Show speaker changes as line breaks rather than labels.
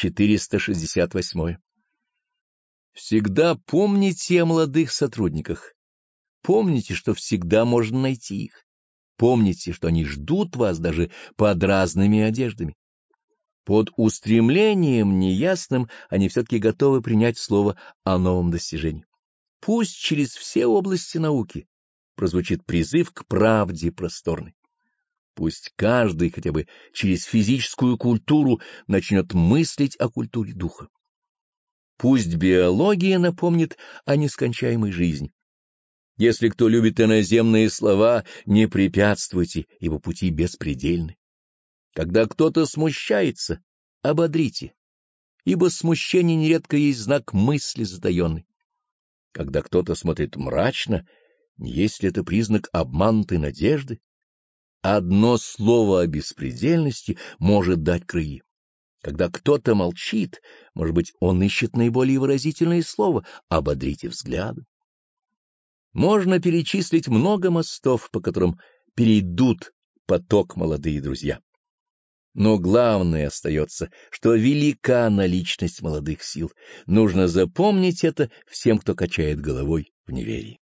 468. Всегда помните о молодых сотрудниках. Помните, что всегда можно найти их. Помните, что они ждут вас даже под разными одеждами. Под устремлением неясным они все-таки готовы принять слово о новом достижении. Пусть через все области науки прозвучит призыв к правде просторной. Пусть каждый хотя бы через физическую культуру начнет мыслить о культуре духа. Пусть биология напомнит о нескончаемой жизни. Если кто любит иноземные слова, не препятствуйте, ибо пути беспредельны. Когда кто-то смущается, ободрите, ибо смущение нередко есть знак мысли затаенной. Когда кто-то смотрит мрачно, есть ли это признак обманутой надежды? Одно слово о беспредельности может дать крылья. Когда кто-то молчит, может быть, он ищет наиболее выразительное слово, ободрите взгляды. Можно перечислить много мостов, по которым перейдут поток молодые друзья. Но главное остается, что велика наличность молодых сил. Нужно запомнить это всем, кто качает головой в неверии.